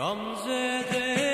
Gamze'deyim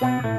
Bye.